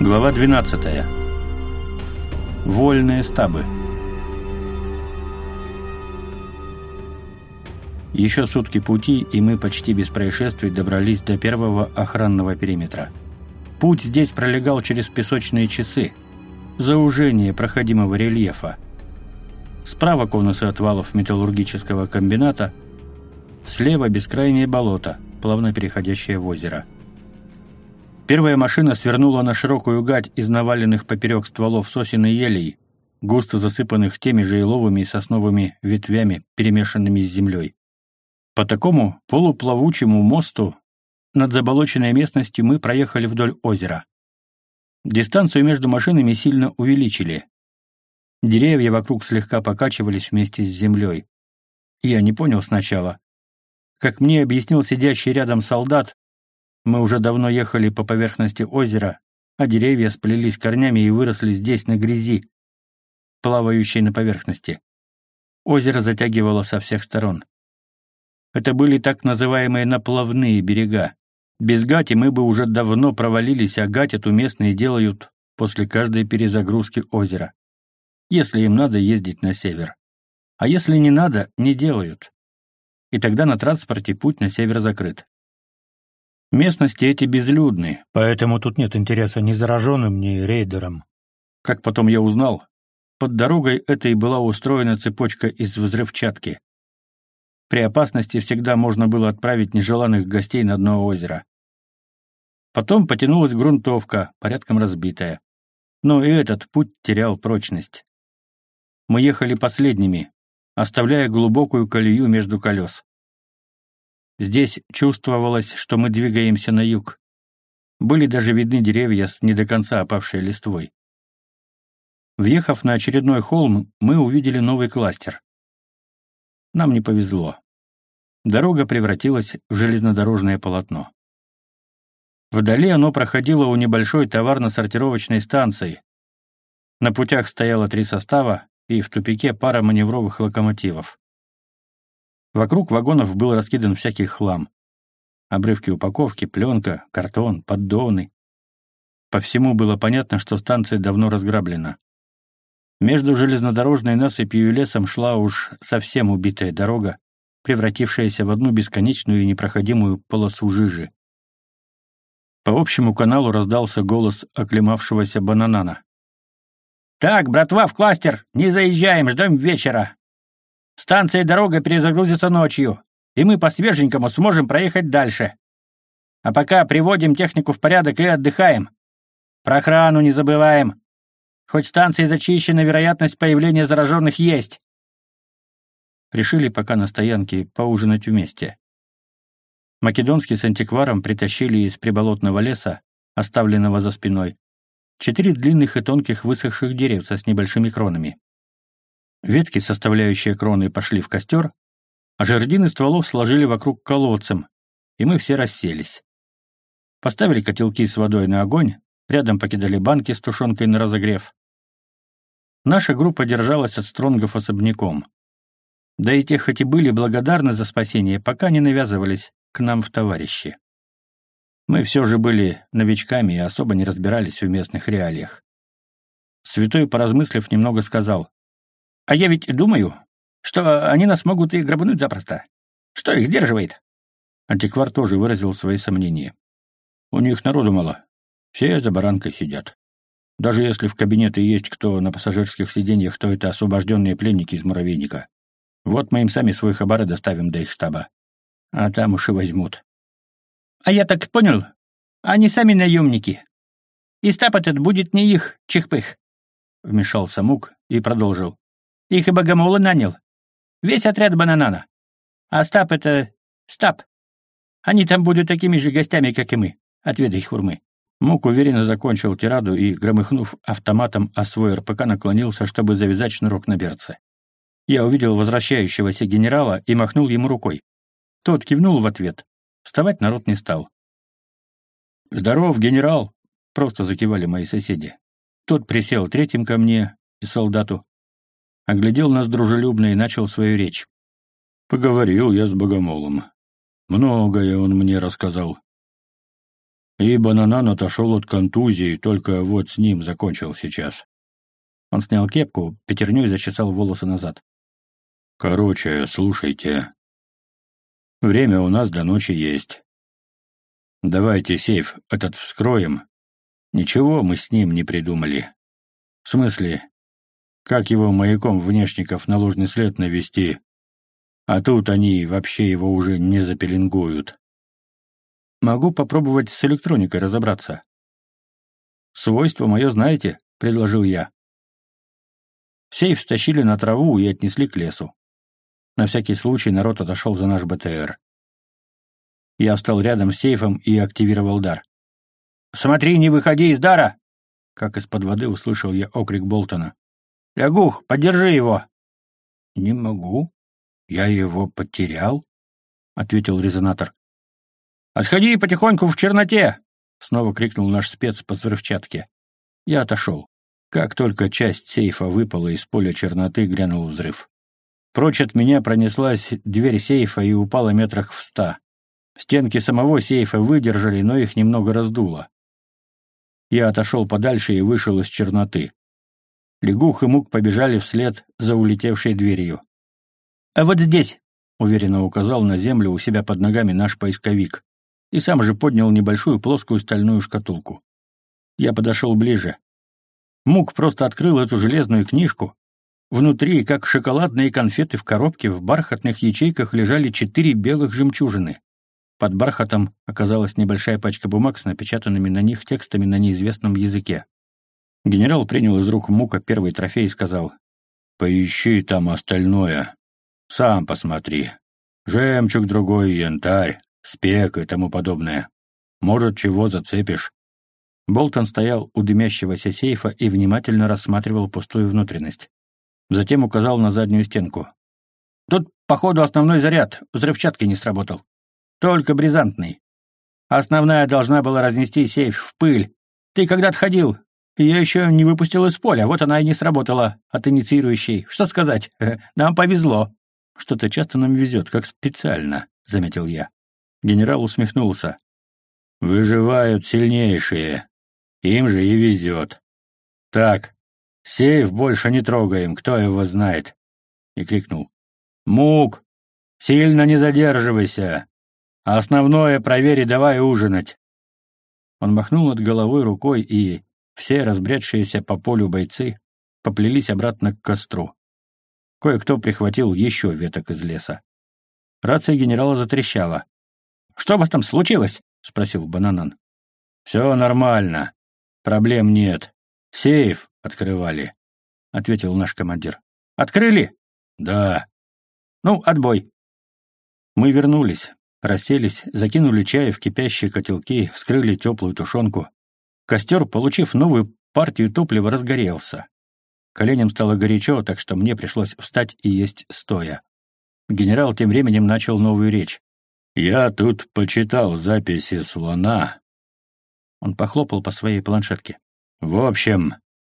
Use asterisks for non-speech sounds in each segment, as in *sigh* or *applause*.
Глава 12. Вольные стабы. Еще сутки пути, и мы почти без происшествий добрались до первого охранного периметра. Путь здесь пролегал через песочные часы, заужение проходимого рельефа. Справа конусы отвалов металлургического комбината, слева бескрайнее болото, плавно переходящее в озеро. Первая машина свернула на широкую гать из наваленных поперек стволов сосен и елей, густо засыпанных теми же еловыми и сосновыми ветвями, перемешанными с землей. По такому полуплавучему мосту над заболоченной местностью мы проехали вдоль озера. Дистанцию между машинами сильно увеличили. Деревья вокруг слегка покачивались вместе с землей. Я не понял сначала. Как мне объяснил сидящий рядом солдат, мы уже давно ехали по поверхности озера, а деревья сплелись корнями и выросли здесь, на грязи, плавающей на поверхности. Озеро затягивало со всех сторон. Это были так называемые наплавные берега. Без гати мы бы уже давно провалились, а гать эту местные делают после каждой перезагрузки озера. Если им надо ездить на север. А если не надо, не делают. И тогда на транспорте путь на север закрыт. Местности эти безлюдны, поэтому тут нет интереса ни зараженным, ни рейдерам. Как потом я узнал, под дорогой этой была устроена цепочка из взрывчатки. При опасности всегда можно было отправить нежеланных гостей на дно озера. Потом потянулась грунтовка, порядком разбитая. Но и этот путь терял прочность. Мы ехали последними, оставляя глубокую колею между колес. Здесь чувствовалось, что мы двигаемся на юг. Были даже видны деревья с не до конца опавшей листвой. Въехав на очередной холм, мы увидели новый кластер. Нам не повезло. Дорога превратилась в железнодорожное полотно. Вдали оно проходило у небольшой товарно-сортировочной станции. На путях стояло три состава и в тупике пара маневровых локомотивов. Вокруг вагонов был раскидан всякий хлам. Обрывки упаковки, пленка, картон, поддоны. По всему было понятно, что станция давно разграблена. Между железнодорожной насыпью и лесом шла уж совсем убитая дорога, превратившаяся в одну бесконечную и непроходимую полосу жижи. По общему каналу раздался голос оклемавшегося бананана. «Так, братва, в кластер! Не заезжаем, ждем вечера! Станция и дорога перезагрузятся ночью, и мы по свеженькому сможем проехать дальше. А пока приводим технику в порядок и отдыхаем. Про охрану не забываем. Хоть станция зачищена, вероятность появления зараженных есть. Решили пока на стоянке поужинать вместе. Македонский с антикваром притащили из приболотного леса, оставленного за спиной, четыре длинных и тонких высохших деревца с небольшими кронами. Ветки, составляющие кроны, пошли в костер, а жердины стволов сложили вокруг колодцем, и мы все расселись. Поставили котелки с водой на огонь, рядом покидали банки с тушенкой на разогрев. Наша группа держалась от стронгов особняком. Да и те, хоть и были благодарны за спасение, пока не навязывались к нам в товарищи. Мы все же были новичками и особо не разбирались в местных реалиях. Святой, поразмыслив, немного сказал. «А я ведь думаю, что они нас могут и грабануть запросто. Что их сдерживает?» Антиквар тоже выразил свои сомнения. «У них народу мало. Все за баранкой сидят. Даже если в кабинете есть кто на пассажирских сиденьях, то это освобожденные пленники из муравейника. Вот мы им сами свой хабары доставим до их стаба. А там уж и возьмут. А я так понял, они сами наемники. И стаб этот будет не их, чихпых. Вмешался Мук и продолжил. Их и Богомола нанял. Весь отряд Бананана. А стаб — это стаб. Они там будут такими же гостями, как и мы. Отведай хурмы. Мук уверенно закончил тираду и, громыхнув автоматом о свой РПК, наклонился, чтобы завязать шнурок на берце. Я увидел возвращающегося генерала и махнул ему рукой. Тот кивнул в ответ. Вставать народ не стал. «Здоров, генерал!» — просто закивали мои соседи. Тот присел третьим ко мне и солдату, оглядел нас дружелюбно и начал свою речь. Поговорил я с Богомолом. Многое он мне рассказал. И Бананан отошел от контузии, только вот с ним закончил сейчас. Он снял кепку, пятерню и зачесал волосы назад. Короче, слушайте. Время у нас до ночи есть. Давайте сейф этот вскроем. Ничего мы с ним не придумали. В смысле, как его маяком внешников на ложный след навести, а тут они вообще его уже не запеленгуют. Могу попробовать с электроникой разобраться. Свойство мое знаете, предложил я. Сейф стащили на траву и отнесли к лесу. На всякий случай народ отошел за наш БТР. Я встал рядом с сейфом и активировал дар. «Смотри, не выходи из дара!» Как из-под воды услышал я окрик Болтона. «Лягух, поддержи его!» «Не могу. Я его потерял», — ответил резонатор. «Отходи потихоньку в черноте!» — снова крикнул наш спец по взрывчатке. Я отошел. Как только часть сейфа выпала из поля черноты, грянул взрыв. Прочь от меня пронеслась дверь сейфа и упала метрах в ста. Стенки самого сейфа выдержали, но их немного раздуло. Я отошел подальше и вышел из черноты. Лягух и Мук побежали вслед за улетевшей дверью. «А вот здесь!» — уверенно указал на землю у себя под ногами наш поисковик и сам же поднял небольшую плоскую стальную шкатулку. Я подошел ближе. Мук просто открыл эту железную книжку. Внутри, как шоколадные конфеты в коробке, в бархатных ячейках лежали четыре белых жемчужины. Под бархатом оказалась небольшая пачка бумаг с напечатанными на них текстами на неизвестном языке. Генерал принял из рук Мука первый трофей и сказал, «Поищи там остальное. Сам посмотри. Жемчуг другой, янтарь, спек и тому подобное. Может, чего зацепишь». Болтон стоял у дымящегося сейфа и внимательно рассматривал пустую внутренность. Затем указал на заднюю стенку. «Тут, походу, основной заряд, взрывчатки не сработал. Только бризантный. Основная должна была разнести сейф в пыль. Ты когда-то ходил. Ее еще не выпустил из поля, вот она и не сработала от инициирующей. Что сказать? Нам повезло». «Что-то часто нам везет, как специально», — заметил я. Генерал усмехнулся. «Выживают сильнейшие. Им же и везет. Так, сейф больше не трогаем, кто его знает». И крикнул. «Мук, сильно не задерживайся. Основное проверь и давай ужинать». Он махнул над головой рукой, и все разбредшиеся по полю бойцы поплелись обратно к костру. Кое-кто прихватил еще веток из леса. Рация генерала затрещала. «Что у вас там случилось?» — спросил Бананан. «Все нормально. Проблем нет. Сейф открывали», — ответил наш командир. «Открыли?» «Да». «Ну, отбой». Мы вернулись, расселись, закинули чай в кипящие котелки, вскрыли теплую тушенку. Костер, получив новую партию топлива, разгорелся. Коленям стало горячо, так что мне пришлось встать и есть стоя. Генерал тем временем начал новую речь. «Я тут почитал записи слона». Он похлопал по своей планшетке. «В общем,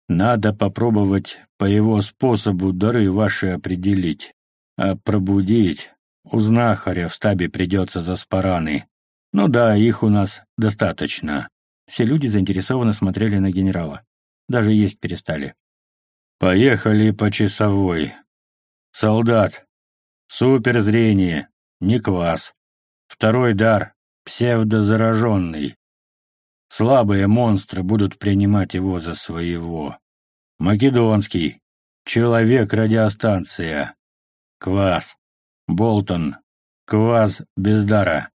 надо попробовать по его способу дары ваши определить. А пробудить у знахаря в стабе придется за спараны. Ну да, их у нас достаточно». Все люди заинтересованно смотрели на генерала. Даже есть перестали. «Поехали по часовой. Солдат. Суперзрение. Не квас. Второй дар — псевдозараженный. Слабые монстры будут принимать его за своего. Македонский. Человек-радиостанция. Квас. Болтон. Квас без дара.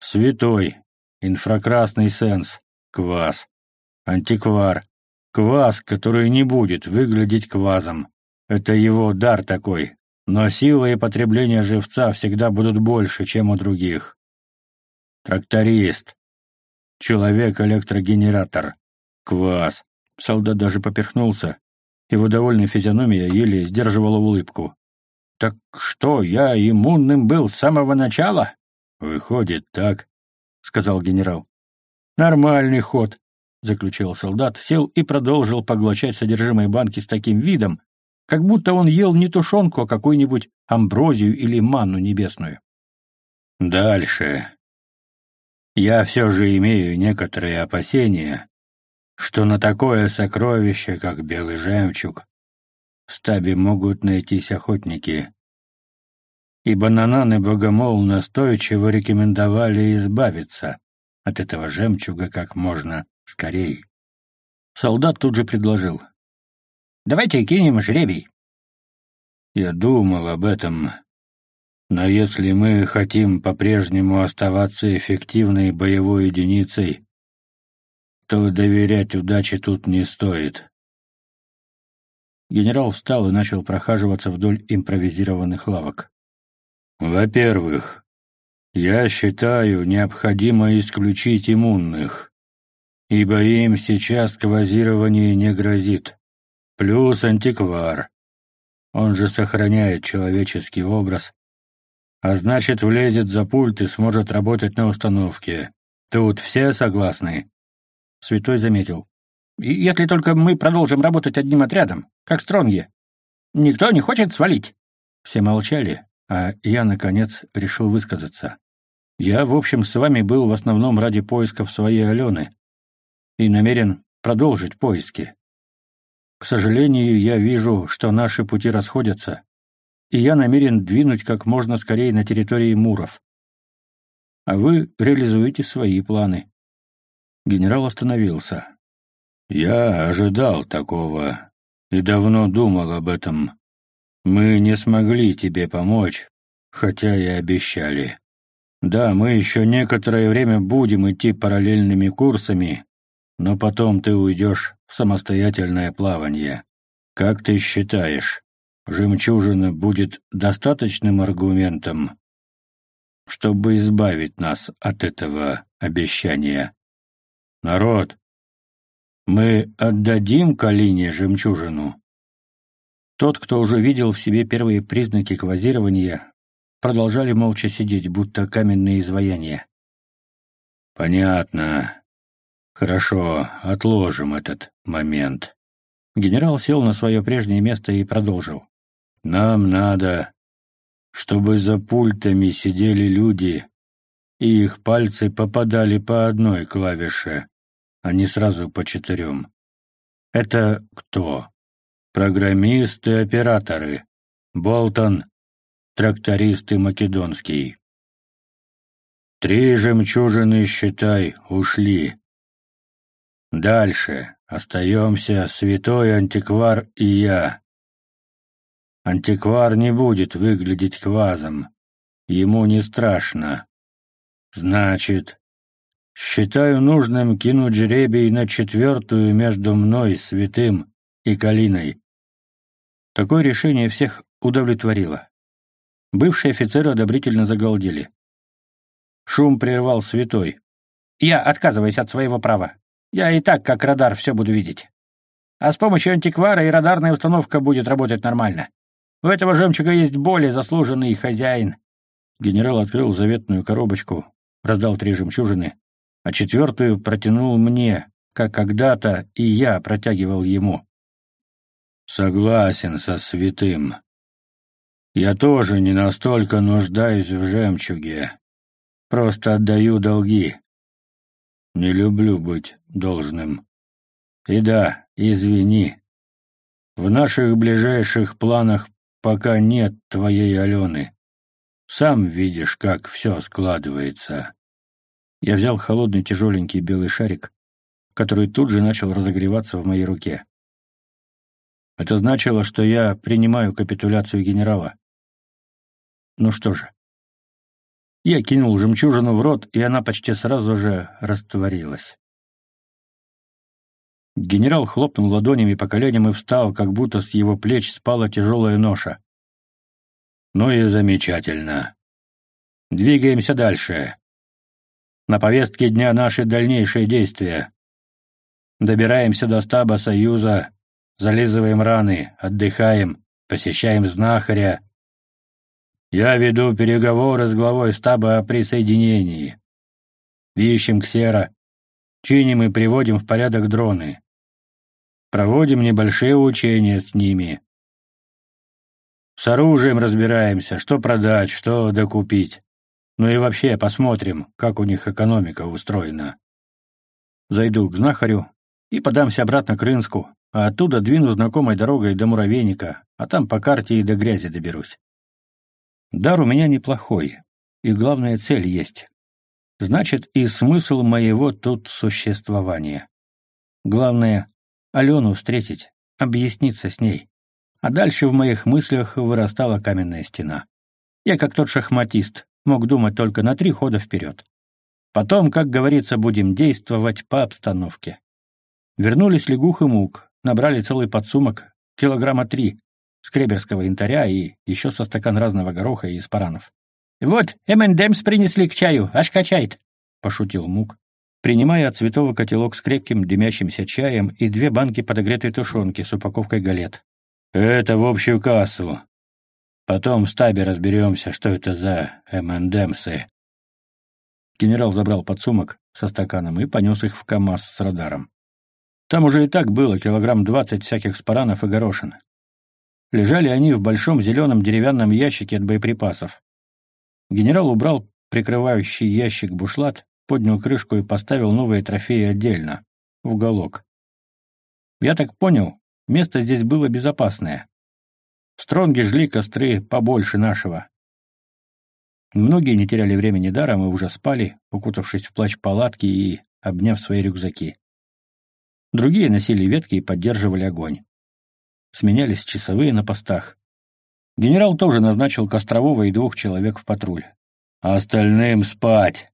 Святой. Инфракрасный сенс. Квас. Антиквар. Квас, который не будет выглядеть квазом. Это его дар такой. Но сила и потребление живца всегда будут больше, чем у других. Тракторист. Человек-электрогенератор. Квас. Солдат даже поперхнулся. Его довольная физиономия еле сдерживала улыбку. «Так что, я иммунным был с самого начала?» «Выходит, так», — сказал генерал. «Нормальный ход», — заключил солдат, сел и продолжил поглощать содержимое банки с таким видом, как будто он ел не тушенку, а какую-нибудь амброзию или манну небесную. «Дальше», Я все же имею некоторые опасения, что на такое сокровище, как белый жемчуг, в стабе могут найтись охотники, ибо Нанан и Богомол настойчиво рекомендовали избавиться от этого жемчуга как можно скорее. Солдат тут же предложил. «Давайте кинем жребий». Я думал об этом, но если мы хотим по-прежнему оставаться эффективной боевой единицей, то доверять удаче тут не стоит. Генерал встал и начал прохаживаться вдоль импровизированных лавок. Во-первых, я считаю необходимо исключить иммунных, ибо им сейчас квазирование не грозит. Плюс антиквар. Он же сохраняет человеческий образ, а значит, влезет за пульт и сможет работать на установке. Тут все согласны?» Святой заметил. «Если только мы продолжим работать одним отрядом, как Стронги. Никто не хочет свалить». Все молчали, а я, наконец, решил высказаться. Я, в общем, с вами был в основном ради поисков своей Алены и намерен продолжить поиски. К сожалению, я вижу, что наши пути расходятся, и я намерен двинуть как можно скорее на территории Муров. А вы реализуете свои планы. Генерал остановился. Я ожидал такого и давно думал об этом. Мы не смогли тебе помочь, хотя и обещали. Да, мы еще некоторое время будем идти параллельными курсами, но потом ты уйдешь в самостоятельное плавание. Как ты считаешь, жемчужина будет достаточным аргументом, чтобы избавить нас от этого обещания? Народ, мы отдадим Калине жемчужину? Тот, кто уже видел в себе первые признаки квазирования, продолжали молча сидеть, будто каменные изваяния. «Понятно. Хорошо, отложим этот момент». Генерал сел на свое прежнее место и продолжил. «Нам надо, чтобы за пультами сидели люди, и их пальцы попадали по одной клавише, а не сразу по четырем. Это кто? программисты-операторы, Болтон, трактористы македонский. Три жемчужины, считай, ушли. Дальше остаемся святой антиквар и я. Антиквар не будет выглядеть квазом. Ему не страшно. Значит, считаю нужным кинуть жребий на четвертую между мной, святым, и Калиной. Такое решение всех удовлетворило. Бывшие офицеры одобрительно загалдели. Шум прервал святой. «Я отказываюсь от своего права. Я и так, как радар, все буду видеть. А с помощью антиквара и радарная установка будет работать нормально. У этого жемчуга есть более заслуженный хозяин». Генерал открыл заветную коробочку, раздал три жемчужины, а четвертую протянул мне, как когда-то и я протягивал ему. Согласен со святым. Я тоже не настолько нуждаюсь в жемчуге. Просто отдаю долги. Не люблю быть должным. И да, извини. В наших ближайших планах пока нет твоей Алены. Сам видишь, как все складывается. Я взял холодный тяжеленький белый шарик, который тут же начал разогреваться в моей руке. Это значило, что я принимаю капитуляцию генерала. Ну что же. Я кинул жемчужину в рот, и она почти сразу же растворилась. Генерал хлопнул ладонями по коленям и встал, как будто с его плеч спала тяжелая ноша. Ну и замечательно. Двигаемся дальше. На повестке дня наши дальнейшие действия. Добираемся до стаба Союза, зализываем раны, отдыхаем, посещаем знахаря. Я веду переговоры с главой стаба о присоединении. Ищем ксера, чиним и приводим в порядок дроны. Проводим небольшие учения с ними. С оружием разбираемся, что продать, что докупить. Ну и вообще посмотрим, как у них экономика устроена. Зайду к знахарю и подамся обратно к Рынску, а оттуда двину знакомой дорогой до Муравейника, а там по карте и до грязи доберусь. Дар у меня неплохой, и главная цель есть. Значит, и смысл моего тут существования. Главное — Алену встретить, объясниться с ней. А дальше в моих мыслях вырастала каменная стена. Я, как тот шахматист, мог думать только на три хода вперед. Потом, как говорится, будем действовать по обстановке. Вернулись Лягух и Мук, набрали целый подсумок, килограмма три, скреберского янтаря и еще со стакан разного гороха и спаранов. «Вот, M&M's принесли к чаю, аж качает», — пошутил Мук, принимая от святого котелок с крепким дымящимся чаем и две банки подогретой тушенки с упаковкой галет. «Это в общую кассу. Потом в стабе разберемся, что это за M&M'сы». Генерал забрал подсумок со стаканом и понес их в КамАЗ с радаром. Там уже и так было килограмм двадцать всяких спаранов и горошин. Лежали они в большом зеленом деревянном ящике от боеприпасов. Генерал убрал прикрывающий ящик бушлат, поднял крышку и поставил новые трофеи отдельно, в уголок. Я так понял, место здесь было безопасное. Стронги жгли костры побольше нашего. Многие не теряли времени даром и уже спали, укутавшись в плащ палатки и обняв свои рюкзаки. Другие носили ветки и поддерживали огонь. Сменялись часовые на постах. Генерал тоже назначил Кострового и двух человек в патруль. «А «Остальным спать!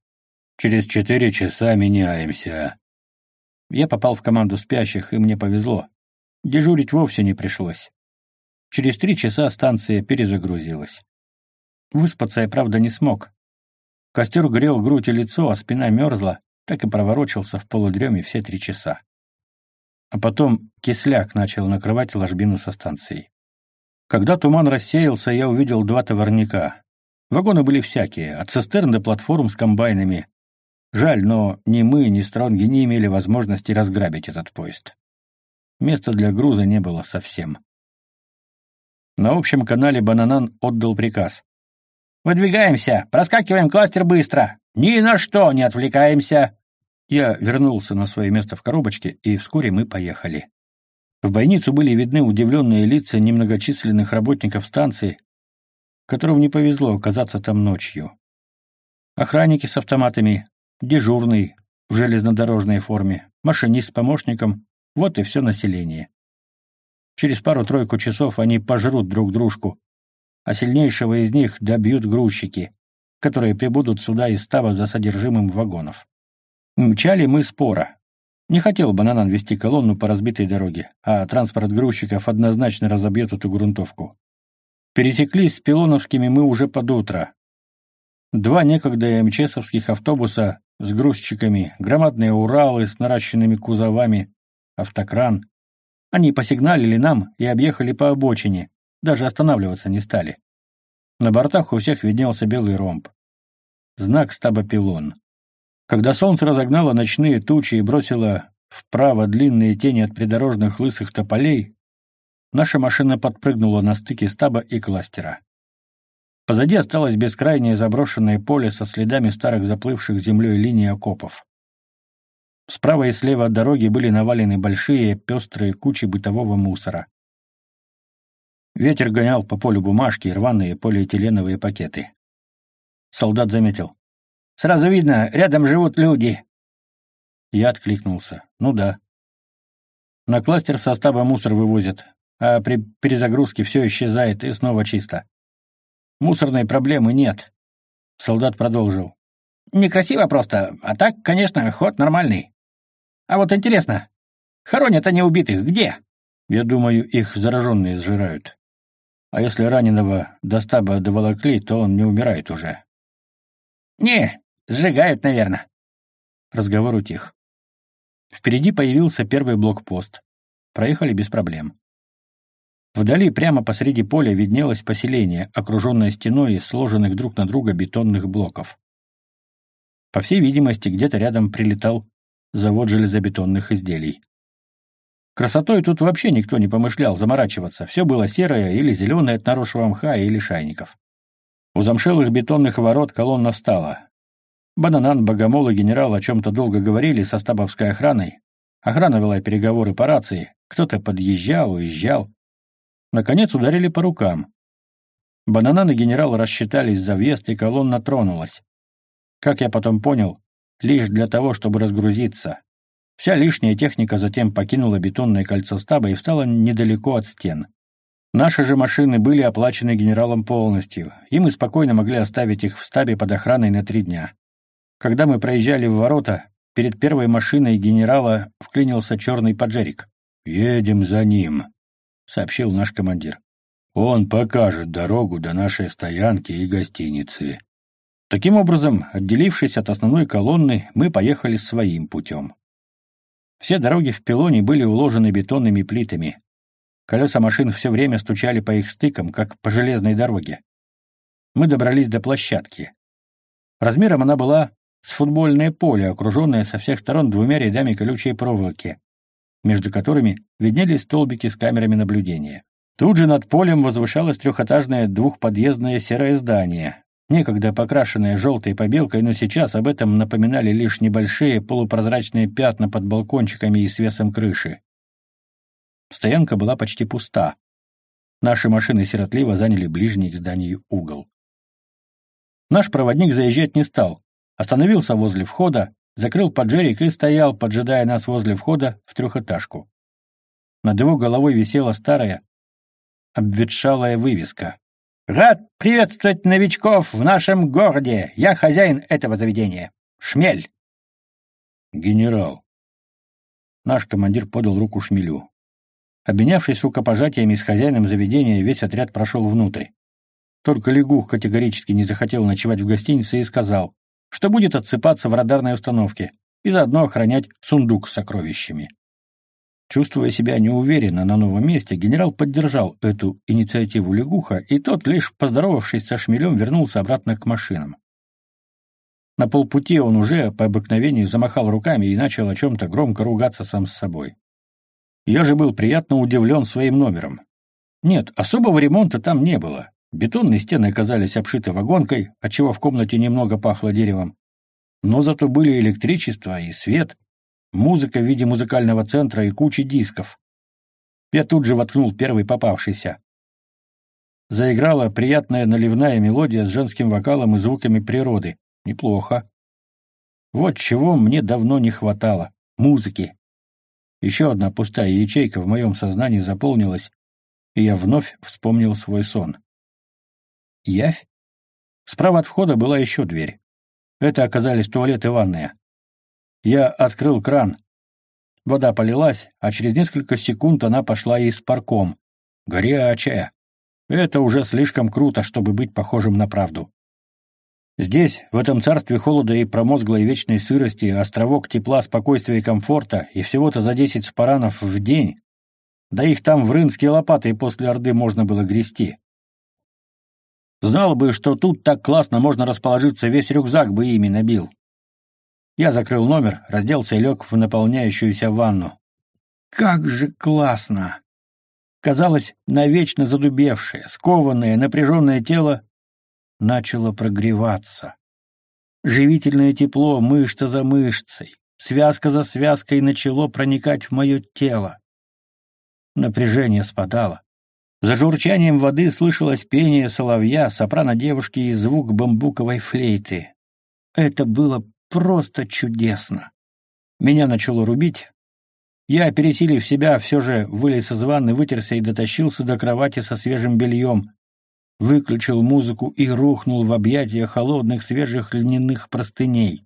Через четыре часа меняемся!» Я попал в команду спящих, и мне повезло. Дежурить вовсе не пришлось. Через три часа станция перезагрузилась. Выспаться я, правда, не смог. Костер грел грудь и лицо, а спина мерзла, так и проворочился в полудреме все три часа. А потом кисляк начал накрывать ложбину со станцией. Когда туман рассеялся, я увидел два товарника. Вагоны были всякие, от цистерн до платформ с комбайнами. Жаль, но ни мы, ни Стронги не имели возможности разграбить этот поезд. Места для груза не было совсем. На общем канале Бананан отдал приказ. «Выдвигаемся! Проскакиваем кластер быстро! Ни на что не отвлекаемся!» Я вернулся на свое место в коробочке, и вскоре мы поехали. В бойницу были видны удивленные лица немногочисленных работников станции, которым не повезло оказаться там ночью. Охранники с автоматами, дежурный в железнодорожной форме, машинист с помощником — вот и все население. Через пару-тройку часов они пожрут друг дружку, а сильнейшего из них добьют грузчики, которые прибудут сюда из става за содержимым вагонов. Мчали мы спора, не хотел Бананан вести колонну по разбитой дороге, а транспорт грузчиков однозначно разобьет эту грунтовку. Пересеклись с Пилоновскими мы уже под утро. Два некогда МЧСовских автобуса с грузчиками, громадные Уралы с наращенными кузовами, автокран. Они посигналили нам и объехали по обочине, даже останавливаться не стали. На бортах у всех виднелся белый ромб. Знак стаба «Пилон». Когда солнце разогнало ночные тучи и бросило вправо длинные тени от придорожных лысых тополей, наша машина подпрыгнула на стыке стаба и кластера. Позади осталось бескрайнее заброшенное поле со следами старых заплывших землей линий окопов. Справа и слева от дороги были навалены большие пестрые кучи бытового мусора. Ветер гонял по полю бумажки и рваные полиэтиленовые пакеты. Солдат заметил. Сразу видно, рядом живут люди. Я откликнулся. Ну да. На кластер состава мусор вывозят, а при перезагрузке все исчезает и снова чисто. Мусорной проблемы нет. Солдат продолжил. Некрасиво просто, а так, конечно, ход нормальный. А вот интересно, хоронят они убитых где? Я думаю, их зараженные сжирают. А если раненого до стаба доволокли, то он не умирает уже. Не, Сжигают, наверное. Разговор утих. Впереди появился первый блокпост. Проехали без проблем. Вдали, прямо посреди поля, виднелось поселение, окруженное стеной из сложенных друг на друга бетонных блоков. По всей видимости, где-то рядом прилетал завод железобетонных изделий. Красотой тут вообще никто не помышлял заморачиваться. Все было серое или зеленое от наросшего мха или шайников. У замшелых бетонных ворот колонна встала. Бананан, Богомол и генерал о чем-то долго говорили со стабовской охраной. Охрана вела переговоры по рации. Кто-то подъезжал, уезжал. Наконец ударили по рукам. Бананан и генерал рассчитались за въезд, и колонна тронулась. Как я потом понял, лишь для того, чтобы разгрузиться. Вся лишняя техника затем покинула бетонное кольцо стаба и встала недалеко от стен. Наши же машины были оплачены генералом полностью, и мы спокойно могли оставить их в стабе под охраной на три дня. Когда мы проезжали в ворота, перед первой машиной генерала вклинился черный поджерик. «Едем за ним», — сообщил наш командир. «Он покажет дорогу до нашей стоянки и гостиницы». Таким образом, отделившись от основной колонны, мы поехали своим путем. Все дороги в пилоне были уложены бетонными плитами. Колеса машин все время стучали по их стыкам, как по железной дороге. Мы добрались до площадки. Размером она была с футбольное поле, окруженное со всех сторон двумя рядами колючей проволоки, между которыми виднелись столбики с камерами наблюдения. Тут же над полем возвышалось трехэтажное двухподъездное серое здание, некогда покрашенная желтой побелкой, но сейчас об этом напоминали лишь небольшие полупрозрачные пятна под балкончиками и свесом крыши. Стоянка была почти пуста. Наши машины сиротливо заняли ближний к зданию угол. Наш проводник заезжать не стал, остановился возле входа, закрыл поджерик и стоял, поджидая нас возле входа в трехэтажку. Над его головой висела старая, обветшалая вывеска. Рад приветствовать новичков в нашем городе. Я хозяин этого заведения. Шмель. Генерал. Наш командир подал руку Шмелю. Обменявшись рукопожатиями с хозяином заведения, весь отряд прошел внутрь. Только Лягух категорически не захотел ночевать в гостинице и сказал, что будет отсыпаться в радарной установке и заодно охранять сундук с сокровищами. Чувствуя себя неуверенно на новом месте, генерал поддержал эту инициативу Лягуха, и тот, лишь поздоровавшись со шмелем, вернулся обратно к машинам. На полпути он уже по обыкновению замахал руками и начал о чем-то громко ругаться сам с собой. Я же был приятно удивлен своим номером. Нет, особого ремонта там не было. Бетонные стены оказались обшиты вагонкой, отчего в комнате немного пахло деревом. Но зато были электричество и свет, музыка в виде музыкального центра и куча дисков. Я тут же воткнул первый попавшийся. Заиграла приятная наливная мелодия с женским вокалом и звуками природы. Неплохо. Вот чего мне давно не хватало — музыки. Еще одна пустая ячейка в моем сознании заполнилась, и я вновь вспомнил свой сон. Явь? Справа от входа была еще дверь. Это оказались туалет и ванная. Я открыл кран. Вода полилась, а через несколько секунд она пошла и с парком. Горячая. Это уже слишком круто, чтобы быть похожим на правду. Здесь, в этом царстве холода и промозглой вечной сырости, островок тепла, спокойствия и комфорта, и всего-то за десять спаранов в день, да их там в рынские лопаты после Орды можно было грести. Знал бы, что тут так классно можно расположиться, весь рюкзак бы ими набил. Я закрыл номер, разделся и лег в наполняющуюся ванну. Как же классно! Казалось, навечно задубевшее, скованное, напряженное тело начало прогреваться. Живительное тепло, мышца за мышцей, связка за связкой начало проникать в мое тело. Напряжение спадало. За журчанием воды слышалось пение соловья, сопрано девушки и звук бамбуковой флейты. Это было просто чудесно. Меня начало рубить. Я, пересилив себя, все же вылез из ванны, вытерся и дотащился до кровати со свежим бельем, выключил музыку и рухнул в объятия холодных свежих льняных простыней.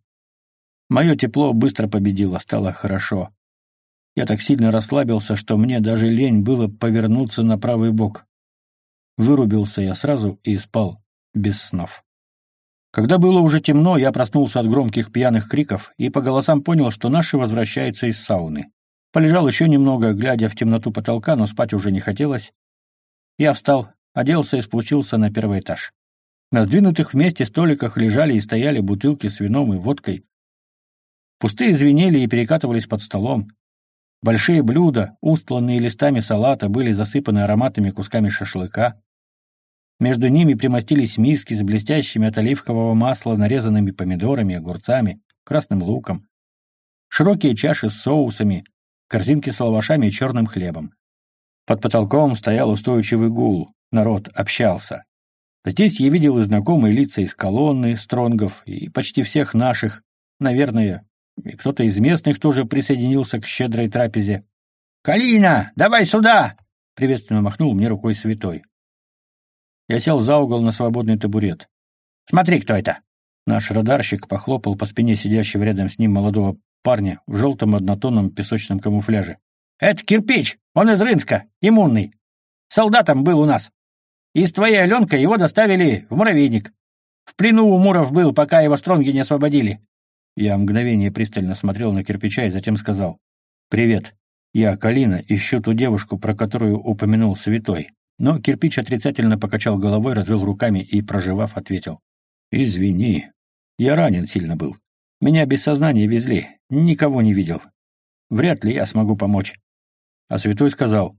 Мое тепло быстро победило, стало хорошо. Я так сильно расслабился, что мне даже лень было повернуться на правый бок. Вырубился я сразу и спал без снов. Когда было уже темно, я проснулся от громких пьяных криков и по голосам понял, что наши возвращаются из сауны. Полежал еще немного, глядя в темноту потолка, но спать уже не хотелось. Я встал, оделся и спустился на первый этаж. На сдвинутых вместе столиках лежали и стояли бутылки с вином и водкой. Пустые звенели и перекатывались под столом. Большие блюда, устланные листами салата, были засыпаны ароматными кусками шашлыка. Между ними примостились миски с блестящими от оливкового масла нарезанными помидорами, огурцами, красным луком, широкие чаши с соусами, корзинки с лавашами и черным хлебом. Под потолком стоял устойчивый гул, народ общался. Здесь я видел и знакомые лица из колонны, стронгов, и почти всех наших, наверное, и кто-то из местных тоже присоединился к щедрой трапезе. «Калина, давай сюда!» — приветственно махнул мне рукой святой. Я сел за угол на свободный табурет. «Смотри, кто это!» Наш радарщик похлопал по спине сидящего рядом с ним молодого парня в желтом однотонном песочном камуфляже. «Это кирпич! Он из Рынска, иммунный. Солдатом был у нас. Из твоей Аленкой его доставили в муравейник. В плену у Муров был, пока его стронги не освободили». Я мгновение пристально смотрел на кирпича и затем сказал. «Привет. Я, Калина, ищу ту девушку, про которую упомянул святой». Но кирпич отрицательно покачал головой, развел руками и, проживав, ответил. «Извини. Я ранен сильно был. Меня без сознания везли. Никого не видел. Вряд ли я смогу помочь». А святой сказал.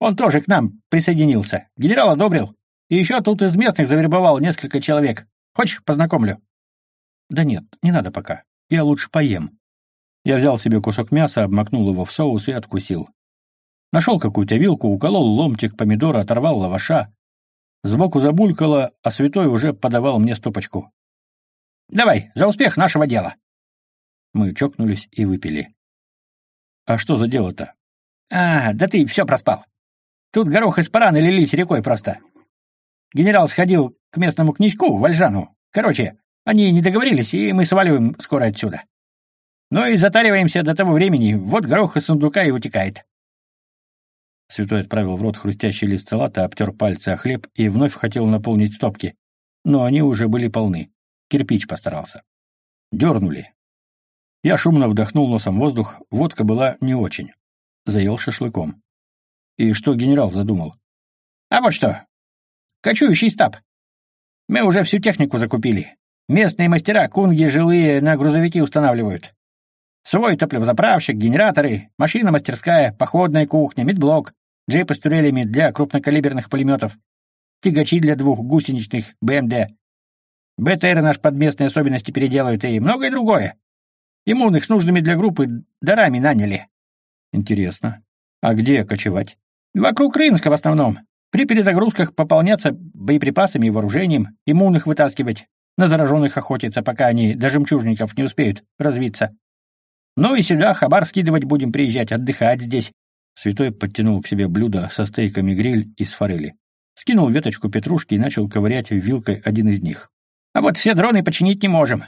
«Он тоже к нам присоединился. Генерал одобрил. И еще тут из местных завербовал несколько человек. Хочешь, познакомлю?» «Да нет, не надо пока. Я лучше поем». Я взял себе кусок мяса, обмакнул его в соус и откусил. Нашел какую-то вилку, уколол ломтик помидора, оторвал лаваша. Сбоку забулькало, а святой уже подавал мне стопочку. «Давай, за успех нашего дела!» Мы чокнулись и выпили. «А что за дело-то?» «А, да ты все проспал. Тут горох из параны лились рекой просто. Генерал сходил к местному князьку, Вальжану. Короче, они не договорились, и мы сваливаем скоро отсюда. Ну и затариваемся до того времени, вот горох из сундука и утекает. Святой отправил в рот хрустящий лист салата, обтер пальцы о хлеб и вновь хотел наполнить стопки. Но они уже были полны. Кирпич постарался. Дернули. Я шумно вдохнул носом воздух, водка была не очень. Заел шашлыком. И что генерал задумал? А вот что. Кочующий стаб. Мы уже всю технику закупили. Местные мастера кунги жилые на грузовики устанавливают. Свой топливозаправщик, генераторы, машина-мастерская, походная кухня, медблок, джипы с турелями для крупнокалиберных пулеметов, тягачи для двух гусеничных БМД. БТР наш под местные особенности переделают и многое другое. Иммунных с нужными для группы дарами наняли. Интересно. А где кочевать? Вокруг Рынска в основном. При перезагрузках пополняться боеприпасами и вооружением, иммунных вытаскивать, на зараженных охотиться, пока они до жемчужников не успеют развиться. Ну и сюда хабар скидывать будем приезжать, отдыхать здесь. Святой подтянул к себе блюдо со стейками гриль из форели. Скинул веточку петрушки и начал ковырять вилкой один из них. А вот все дроны починить не можем.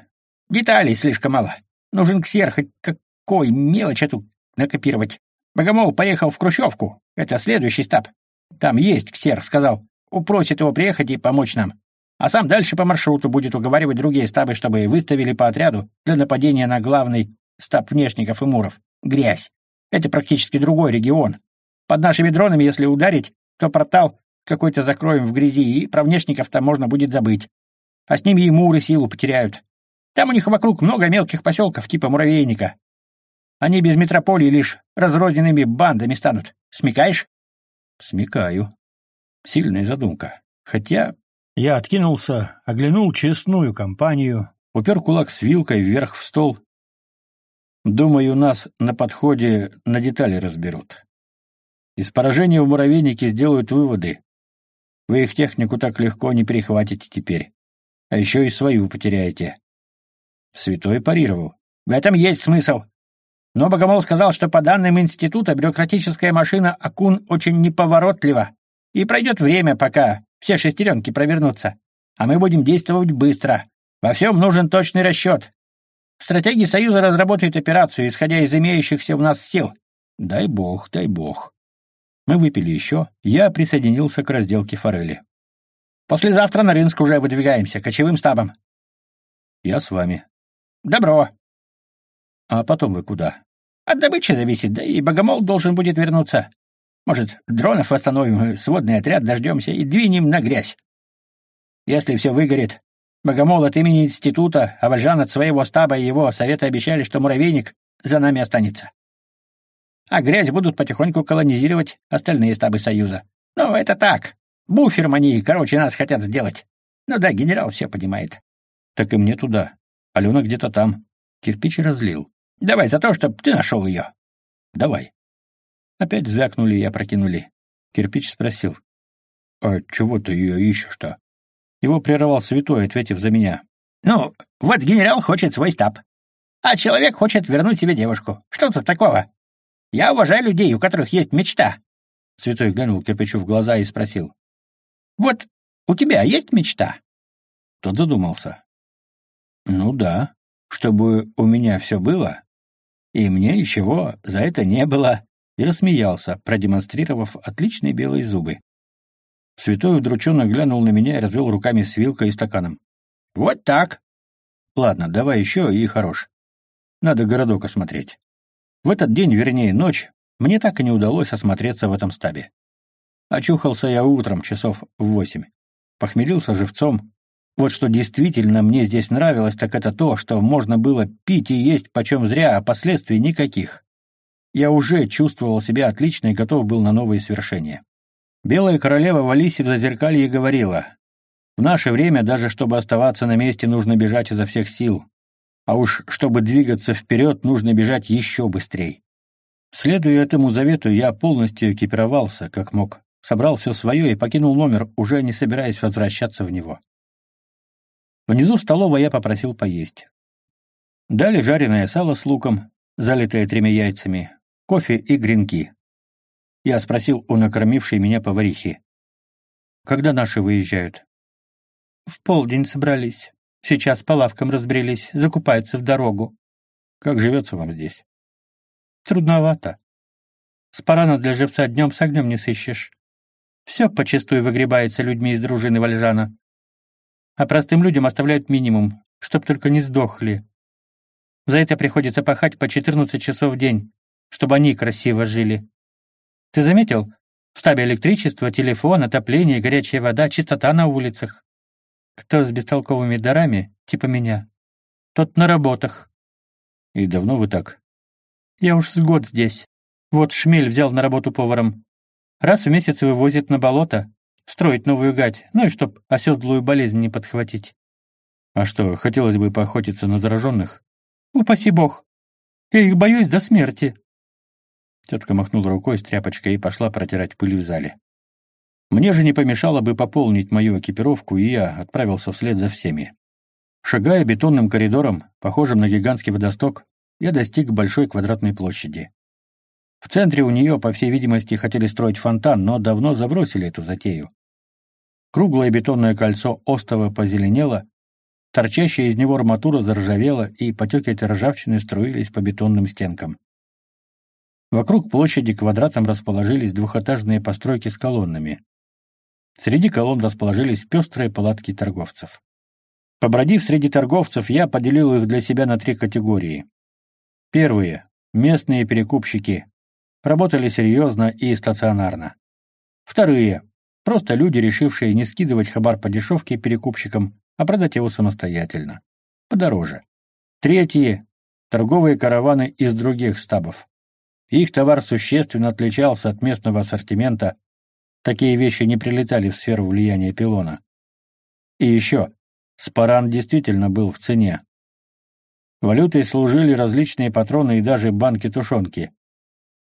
Деталей слишком мало. Нужен ксер, хоть какой мелочь эту накопировать. Богомол поехал в Крущевку. Это следующий стаб. Там есть ксер, сказал. Упросит его приехать и помочь нам. А сам дальше по маршруту будет уговаривать другие стабы, чтобы выставили по отряду для нападения на главный стаб внешников и муров. Грязь. Это практически другой регион. Под нашими дронами, если ударить, то портал какой-то закроем в грязи, и про внешников там можно будет забыть. А с ними и муры силу потеряют. Там у них вокруг много мелких поселков типа муравейника. Они без метрополии лишь разрозненными бандами станут. Смекаешь? Смекаю. Сильная задумка. Хотя я откинулся, оглянул честную компанию, упер кулак с вилкой вверх в стол Думаю, нас на подходе на детали разберут. Из поражения в муравейнике сделают выводы. Вы их технику так легко не перехватите теперь. А еще и свою потеряете. Святой парировал. В этом есть смысл. Но Богомол сказал, что по данным института бюрократическая машина Акун очень неповоротлива, и пройдет время, пока все шестеренки провернутся. А мы будем действовать быстро. Во всем нужен точный расчет. Стратегии Союза разработают операцию, исходя из имеющихся у нас сил. Дай бог, дай бог. Мы выпили еще, я присоединился к разделке форели. Послезавтра на Рынск уже выдвигаемся, кочевым стабом. Я с вами. Добро. А потом вы куда? От добычи зависит, да и Богомол должен будет вернуться. Может, дронов восстановим, сводный отряд дождемся и двинем на грязь. Если все выгорит, Богомол от имени института, а Вальжан от своего стаба и его совета обещали, что муравейник за нами останется. А грязь будут потихоньку колонизировать остальные стабы Союза. Ну, это так. Буфером они, короче, нас хотят сделать. Ну да, генерал все понимает. Так и мне туда. Алена где-то там. Кирпич разлил. Давай за то, чтобы ты нашел ее. Давай. Опять звякнули и опрокинули. Кирпич спросил. «А чего ты ее ищешь-то?» Его прервал святой, ответив за меня. «Ну, вот генерал хочет свой стаб, а человек хочет вернуть себе девушку. Что тут такого? Я уважаю людей, у которых есть мечта». Святой глянул Кирпичу в глаза и спросил. «Вот у тебя есть мечта?» Тот задумался. «Ну да, чтобы у меня все было, и мне ничего за это не было», и рассмеялся, продемонстрировав отличные белые зубы. Святой удрученно глянул на меня и развел руками с вилкой и стаканом. «Вот так!» «Ладно, давай еще и хорош. Надо городок осмотреть». В этот день, вернее, ночь, мне так и не удалось осмотреться в этом стабе. Очухался я утром, часов в восемь. Похмелился живцом. Вот что действительно мне здесь нравилось, так это то, что можно было пить и есть почем зря, а последствий никаких. Я уже чувствовал себя отлично и готов был на новые свершения. Белая королева в Алисе в зазеркалье говорила, «В наше время даже чтобы оставаться на месте, нужно бежать изо всех сил. А уж чтобы двигаться вперед, нужно бежать еще быстрее». Следуя этому завету, я полностью экипировался, как мог, собрал все свое и покинул номер, уже не собираясь возвращаться в него. Внизу в столовой я попросил поесть. Дали жареное сало с луком, залитое тремя яйцами, кофе и гренки. Я спросил у накормившей меня поварихи. «Когда наши выезжают?» «В полдень собрались. Сейчас по лавкам разбрелись, закупаются в дорогу». «Как живется вам здесь?» «Трудновато. Спарана для живца днем с огнем не сыщешь. Все почастую выгребается людьми из дружины Вальжана. А простым людям оставляют минимум, чтоб только не сдохли. За это приходится пахать по 14 часов в день, чтобы они красиво жили. Ты заметил? В штабе электричество, телефон, отопление, горячая вода, чистота на улицах. Кто с бестолковыми дарами, типа меня, тот на работах. И давно вы так? Я уж с год здесь. Вот Шмель взял на работу поваром. Раз в месяц вывозит на болото, строить новую гать, ну и чтоб оседлую болезнь не подхватить. А что, хотелось бы поохотиться на зараженных? Упаси бог. Я их боюсь до смерти. Тетка махнула рукой с тряпочкой и пошла протирать пыль в зале. Мне же не помешало бы пополнить мою экипировку, и я отправился вслед за всеми. Шагая бетонным коридором, похожим на гигантский водосток, я достиг большой квадратной площади. В центре у нее, по всей видимости, хотели строить фонтан, но давно забросили эту затею. Круглое бетонное кольцо остова позеленело, торчащая из него арматура заржавела, и потеки этой ржавчины струились по бетонным стенкам. Вокруг площади квадратом расположились двухэтажные постройки с колоннами. Среди колонн расположились пестрые палатки торговцев. Побродив среди торговцев, я поделил их для себя на три категории. Первые — местные перекупщики. Работали серьезно и стационарно. Вторые — просто люди, решившие не скидывать хабар по дешевке перекупщикам, а продать его самостоятельно. Подороже. Третьи — торговые караваны из других стабов. Их товар существенно отличался от местного ассортимента, такие вещи не прилетали в сферу влияния пилона. И еще, спаран действительно был в цене. Валютой служили различные патроны и даже банки тушенки.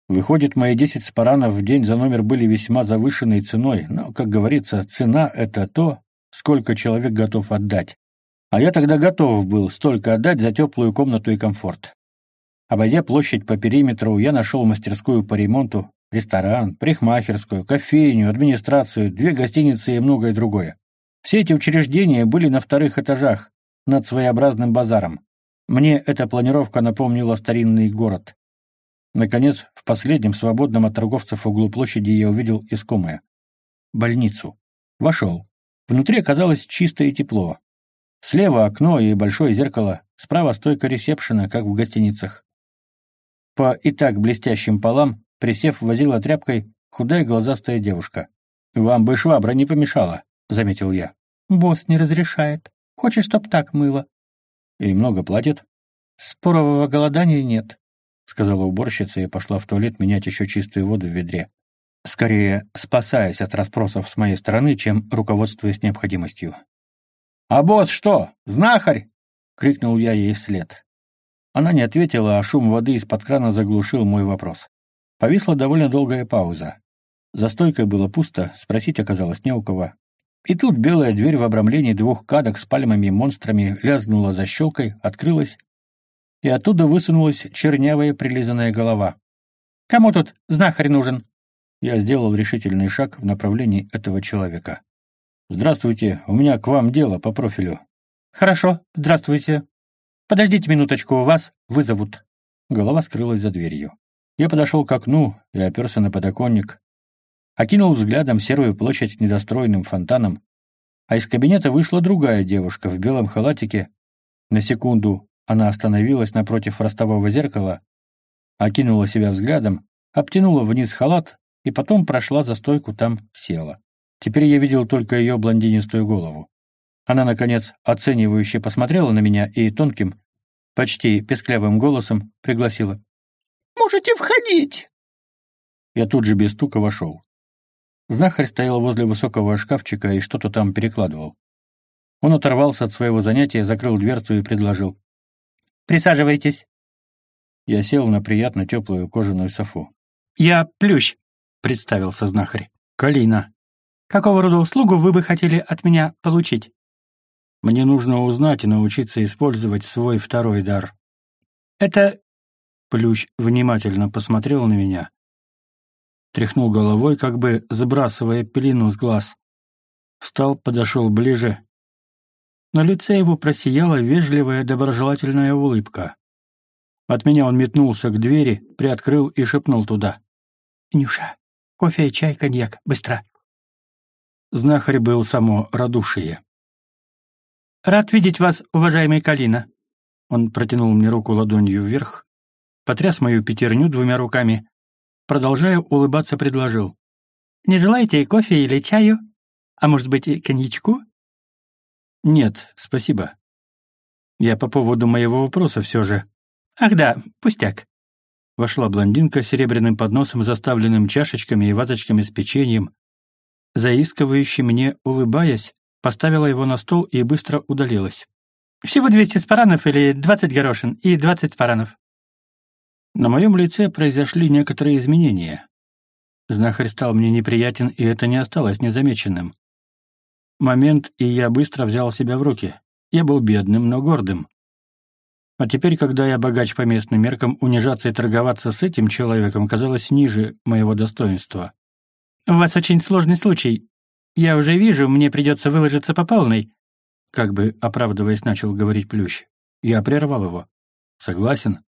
Выходит, мои 10 спаранов в день за номер были весьма завышенной ценой, но, как говорится, цена — это то, сколько человек готов отдать. А я тогда готов был столько отдать за теплую комнату и комфорт. Обойдя площадь по периметру, я нашел мастерскую по ремонту, ресторан, парикмахерскую, кофейню, администрацию, две гостиницы и многое другое. Все эти учреждения были на вторых этажах, над своеобразным базаром. Мне эта планировка напомнила старинный город. Наконец, в последнем свободном от торговцев углу площади я увидел искомое. Больницу. Вошел. Внутри оказалось чисто и тепло. Слева окно и большое зеркало, справа стойка ресепшена, как в гостиницах. По и так блестящим полам, присев, возила тряпкой худая глазастая девушка. «Вам бы швабра не помешала», — заметил я. «Босс не разрешает. Хочешь, чтоб так мыло?» «И много платит?» «Спорового голодания нет», — сказала уборщица и пошла в туалет менять еще чистую воду в ведре. скорее спасаясь от расспросов с моей стороны, чем руководствуясь необходимостью. «А босс что, знахарь?» — крикнул я ей вслед. Она не ответила, а шум воды из-под крана заглушил мой вопрос. Повисла довольно долгая пауза. За стойкой было пусто, спросить оказалось не у кого. И тут белая дверь в обрамлении двух кадок с пальмами и монстрами лязгнула за щелкой, открылась, и оттуда высунулась чернявая прилизанная голова. «Кому тут знахарь нужен?» Я сделал решительный шаг в направлении этого человека. «Здравствуйте, у меня к вам дело по профилю». «Хорошо, здравствуйте. Подождите минуточку, вас вызовут». Голова скрылась за дверью. Я подошел к окну и оперся на подоконник, окинул взглядом серую площадь с недостроенным фонтаном, а из кабинета вышла другая девушка в белом халатике. На секунду она остановилась напротив ростового зеркала, окинула себя взглядом, обтянула вниз халат и потом прошла за стойку, там села. Теперь я видел только ее блондинистую голову. Она, наконец, оценивающе посмотрела на меня и тонким, почти песклявым голосом пригласила. «Можете входить!» Я тут же без стука вошел. Знахарь стоял возле высокого шкафчика и что-то там перекладывал. Он оторвался от своего занятия, закрыл дверцу и предложил. «Присаживайтесь». Я сел на приятно теплую кожаную софу. «Я Плющ», — представился знахарь. «Калина». «Какого рода услугу вы бы хотели от меня получить?» «Мне нужно узнать и научиться использовать свой второй дар». «Это...» Плющ внимательно посмотрел на меня. Тряхнул головой, как бы забрасывая пелену с глаз. Встал, подошел ближе. На лице его просияла вежливая доброжелательная улыбка. От меня он метнулся к двери, приоткрыл и шепнул туда. «Нюша, Кофе, чай, коньяк. Быстро. Знахарь был само радушие. «Рад видеть вас, уважаемый Калина». Он протянул мне руку ладонью вверх, потряс мою пятерню двумя руками, продолжая улыбаться, предложил. «Не желаете кофе или чаю? А может быть, и коньячку?» «Нет, спасибо. Я по поводу моего вопроса все же». «Ах да, пустяк. Вошла блондинка с серебряным подносом, заставленным чашечками и вазочками с печеньем. Заискивающе мне, улыбаясь, поставила его на стол и быстро удалилась. «Всего 200 спаранов или 20 горошин и 20 спаранов». На моем лице произошли некоторые изменения. Знахарь стал мне неприятен, и это не осталось незамеченным. Момент, и я быстро взял себя в руки. Я был бедным, но гордым. А теперь, когда я богач по местным меркам, унижаться и торговаться с этим человеком казалось ниже моего достоинства. «У вас очень сложный случай. Я уже вижу, мне придется выложиться по полной», как бы оправдываясь, начал говорить Плющ. Я прервал его. «Согласен».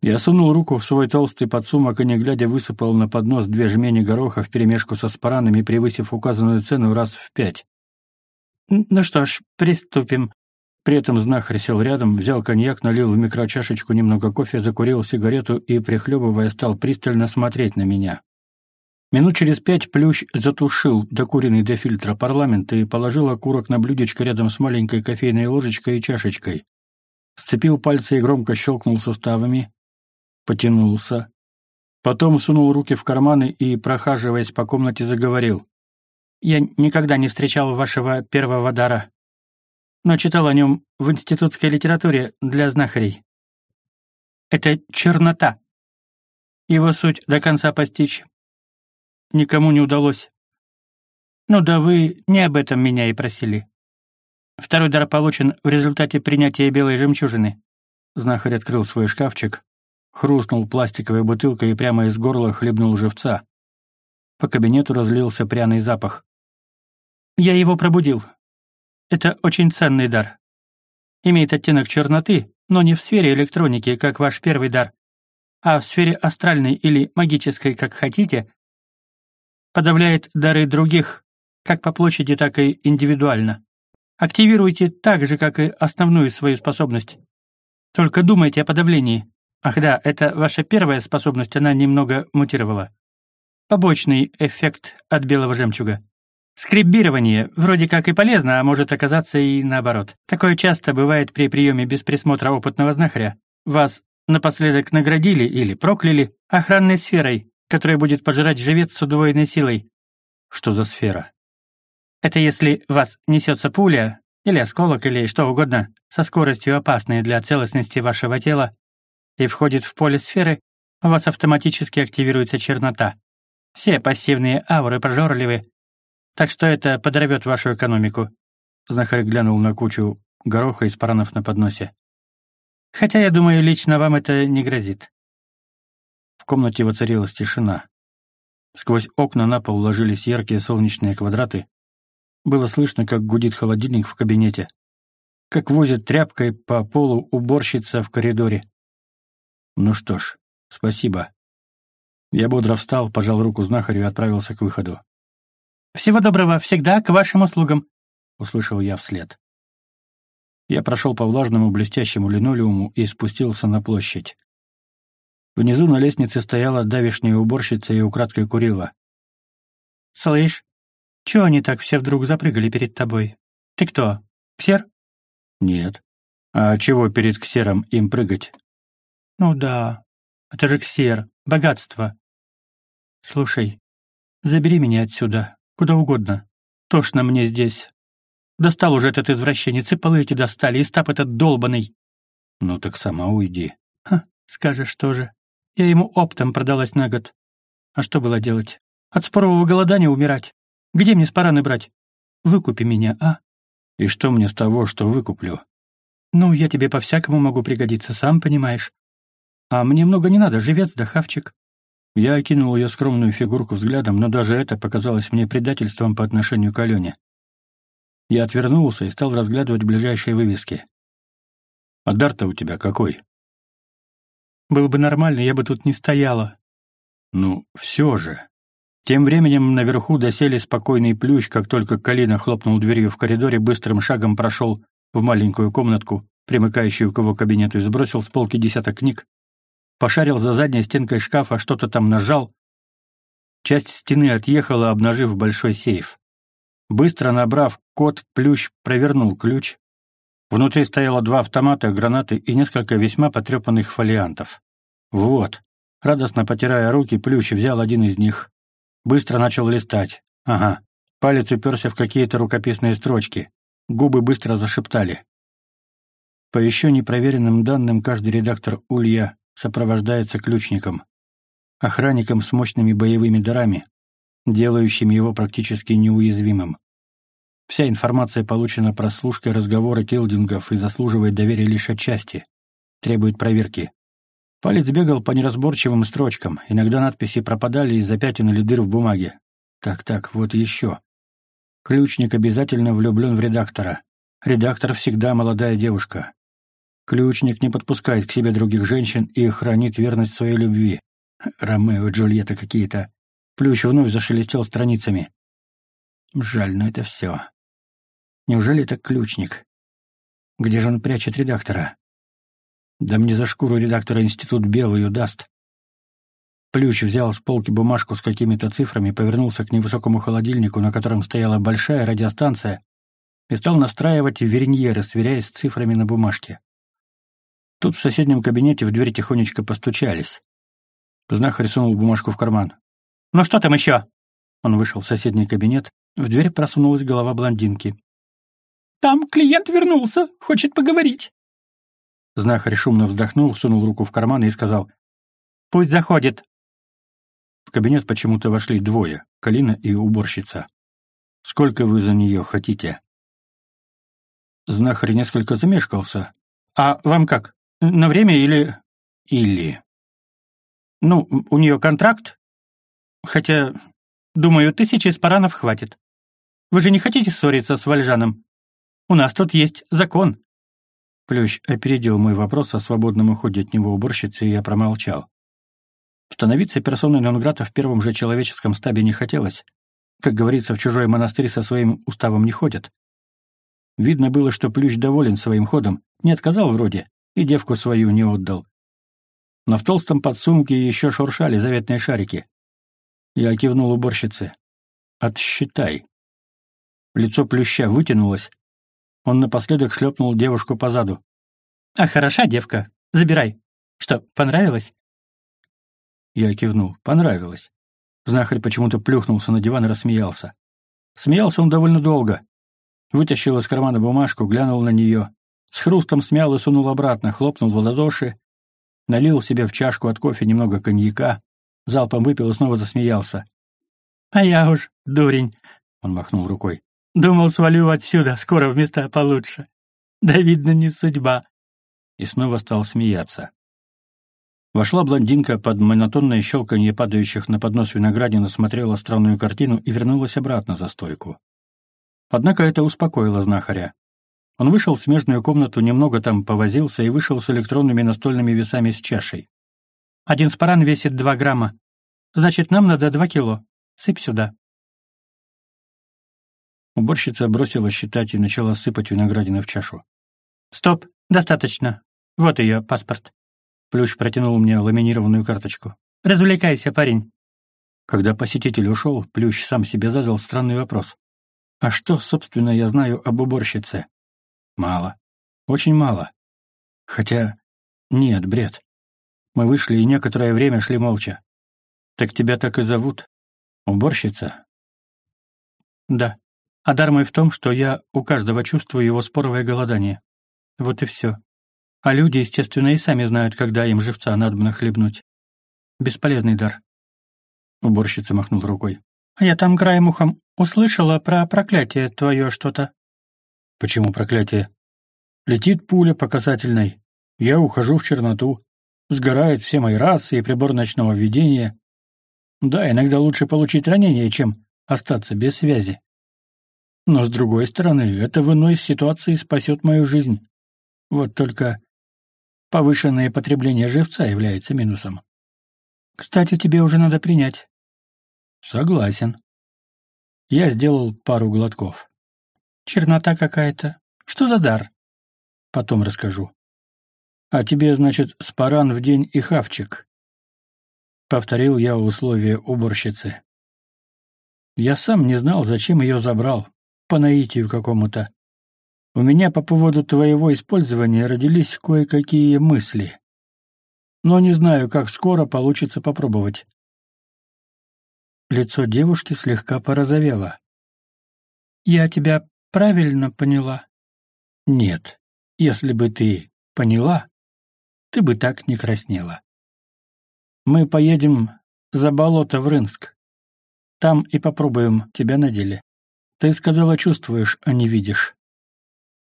Я сунул руку в свой толстый подсумок и, не глядя, высыпал на поднос две жмени гороха вперемешку со спаранами, превысив указанную цену раз в пять. «Ну что ж, приступим», при этом знахарь сел рядом, взял коньяк, налил в микрочашечку немного кофе, закурил сигарету и, прихлебывая, стал пристально смотреть на меня. Минут через пять Плющ затушил докуренный до фильтра парламент и положил окурок на блюдечко рядом с маленькой кофейной ложечкой и чашечкой. Сцепил пальцы и громко щелкнул суставами. Потянулся. Потом сунул руки в карманы и, прохаживаясь по комнате, заговорил. «Я никогда не встречал вашего первого дара но читал о нем в институтской литературе для знахарей. Это чернота. Его суть до конца постичь никому не удалось. Ну да вы не об этом меня и просили. Второй дар получен в результате принятия белой жемчужины. Знахарь открыл свой шкафчик, хрустнул пластиковой бутылкой и прямо из горла хлебнул живца. По кабинету разлился пряный запах. Я его пробудил, это очень ценный дар. Имеет оттенок черноты, но не в сфере электроники, как ваш первый дар, а в сфере астральной или магической, как хотите, подавляет дары других, как по площади, так и индивидуально. Активируйте так же, как и основную свою способность. Только думайте о подавлении. Ах да, это ваша первая способность, она немного мутировала. Побочный эффект от белого жемчуга. Скриббирование вроде как и полезно, а может оказаться и наоборот. Такое часто бывает при приеме без присмотра опытного знахаря. Вас напоследок наградили или прокляли охранной сферой, которая будет пожирать живец с удвоенной силой. Что за сфера? Это если вас несется пуля, или осколок, или что угодно, со скоростью опасной для целостности вашего тела, и входит в поле сферы, у вас автоматически активируется чернота. Все пассивные ауры прожорливы, так что это подорвет вашу экономику. Знахарь глянул на кучу гороха из паранов на подносе. Хотя, я думаю, лично вам это не грозит. В комнате воцарилась тишина. Сквозь окна на пол ложились яркие солнечные квадраты. Было слышно, как гудит холодильник в кабинете, как возят тряпкой по полу уборщица в коридоре. Ну что ж, спасибо. Я бодро встал, пожал руку знахарю и отправился к выходу. «Всего доброго, всегда к вашим услугам», — услышал я вслед. Я прошел по влажному блестящему линолеуму и спустился на площадь. Внизу на лестнице стояла давишняя уборщица и украдкой курила. «Слышь, чего они так все вдруг запрыгали перед тобой? Ты кто, ксер?» «Нет. А чего перед ксером им прыгать?» «Ну да, это же ксер, богатство. Слушай, забери меня отсюда, куда угодно. Тошно мне здесь. Достал уже этот извращенец, и полы эти достали, и стап этот долбанный. Ну так сама уйди. Ха, скажешь тоже. Я ему оптом продалась на год. А что было делать? От спорового голодания умирать? Где мне спараны брать? Выкупи меня, а? И что мне с того, что выкуплю? Ну, я тебе по-всякому могу пригодиться, сам понимаешь. А мне много не надо, живец да хавчик. Я окинул ее скромную фигурку взглядом, но даже это показалось мне предательством по отношению к Алене. Я отвернулся и стал разглядывать ближайшие вывески. «А дар-то у тебя какой?» «Было бы нормально, я бы тут не стояла». «Ну, все же». Тем временем наверху досели спокойный плющ, как только Калина хлопнул дверью в коридоре, быстрым шагом прошел в маленькую комнатку, примыкающую к его кабинету, и сбросил с полки десяток книг, пошарил за задней стенкой шкафа, что-то там нажал. Часть стены отъехала, обнажив большой сейф. Быстро набрав код, Плющ провернул ключ. Внутри стояло два автомата, гранаты и несколько весьма потрепанных фолиантов. «Вот». Радостно потирая руки, Плющ взял один из них. Быстро начал листать. Ага. Палец уперся в какие-то рукописные строчки. Губы быстро зашептали. По еще непроверенным данным, каждый редактор Улья сопровождается ключником, охранником с мощными боевыми дарами, делающими его практически неуязвимым. Вся информация получена прослушкой разговора Килдингов и заслуживает доверия лишь отчасти. Требует проверки. Палец бегал по неразборчивым строчкам, иногда надписи пропадали из-за пятен или дыр в бумаге. Так-так, вот еще. Ключник обязательно влюблен в редактора. Редактор всегда молодая девушка. Ключник не подпускает к себе других женщин и хранит верность своей любви. Ромео и Джульетта какие-то. Плющ вновь зашелестел страницами. Жаль, но это все. Неужели это ключник? Где же он прячет редактора? Да мне за шкуру редактора институт белую даст. Плющ взял с полки бумажку с какими-то цифрами, повернулся к невысокому холодильнику, на котором стояла большая радиостанция, и стал настраивать вереньеры, сверяясь с цифрами на бумажке. Тут в соседнем кабинете в дверь тихонечко постучались. Знахарь сунул бумажку в карман. «Ну что там еще?» Он вышел в соседний кабинет, в дверь просунулась голова блондинки. «Там клиент вернулся, хочет поговорить». Знахарь шумно вздохнул, сунул руку в карман и сказал. «Пусть заходит». В кабинет почему-то вошли двое, Калина и уборщица. «Сколько вы за нее хотите?» Знахарь несколько замешкался. «А вам как, на время или...» «Или...» «Ну, у нее контракт. Хотя, думаю, тысячи спаранов хватит. Вы же не хотите ссориться с Вальжаном? У нас тут есть закон». Плющ опередил мой вопрос о свободном уходе от него уборщицы, и я промолчал. Становиться персоной Нонграта в первом же человеческом стабе не хотелось. Как говорится, в чужой монастырь со своим уставом не ходят. Видно было, что Плющ доволен своим ходом, не отказал вроде, и девку свою не отдал. Но в толстом подсумке еще шуршали заветные шарики. Я кивнул уборщице. «Отсчитай». Лицо Плюща вытянулось, он напоследок шлепнул девушку по заду. «А хороша девка. Забирай. Что, понравилось?» Я кивнул. Понравилось. Знахарь почему-то плюхнулся на диван и рассмеялся. Смеялся он довольно долго. Вытащил из кармана бумажку, глянул на нее. С хрустом смял и сунул обратно, хлопнул в ладоши, налил себе в чашку от кофе немного коньяка, залпом выпил и снова засмеялся. «А я уж, дурень!» — он махнул рукой. «Думал, свалю отсюда, скоро в места получше. Да, видно, не судьба». И снова стал смеяться. Вошла блондинка под монотонное щелканье падающих на поднос виноградин, осмотрела странную картину и вернулась обратно за стойку. Однако это успокоило знахаря. Он вышел в смежную комнату, немного там повозился и вышел с электронными настольными весами с чашей. «Один спаран весит два грамма. Значит, нам надо два кило. Сыпь сюда». Уборщица бросила считать и начала сыпать виноградины в чашу. «Стоп, достаточно. Вот ее паспорт». Плющ протянул мне ламинированную карточку. «Развлекайся, парень». Когда посетитель ушел, Плющ сам себе задал странный вопрос. «А что, собственно, я знаю об уборщице?» «Мало. Очень мало. Хотя... Нет, бред. Мы вышли и некоторое время шли молча. Так тебя так и зовут? Уборщица?» «Да. А дар мой в том, что я у каждого чувствую его споровое голодание. Вот и все. А люди, естественно, и сами знают, когда им живца надо хлебнуть. Бесполезный дар. Уборщица махнул рукой. А я там краем ухом услышала про проклятие твое что-то. Почему проклятие? Летит пуля по касательной. Я ухожу в черноту. Сгорают все мои рации и прибор ночного видения. Да, иногда лучше получить ранение, чем остаться без связи. Но, с другой стороны, это в иной ситуации спасет мою жизнь. Вот только Повышенное потребление живца является минусом. Кстати, тебе уже надо принять. Согласен. Я сделал пару глотков. Чернота какая-то. Что за дар? Потом расскажу. А тебе, значит, спаран в день и хавчик. Повторил я условия уборщицы. Я сам не знал, зачем ее забрал. По наитию какому-то. У меня по поводу твоего использования родились кое-какие мысли. Но не знаю, как скоро получится попробовать. Лицо девушки слегка порозовело. «Я тебя правильно поняла?» «Нет. Если бы ты поняла, ты бы так не краснела. Мы поедем за болото в Рынск. Там и попробуем тебя на деле. Ты сказала, чувствуешь, а не видишь.